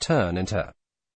turn into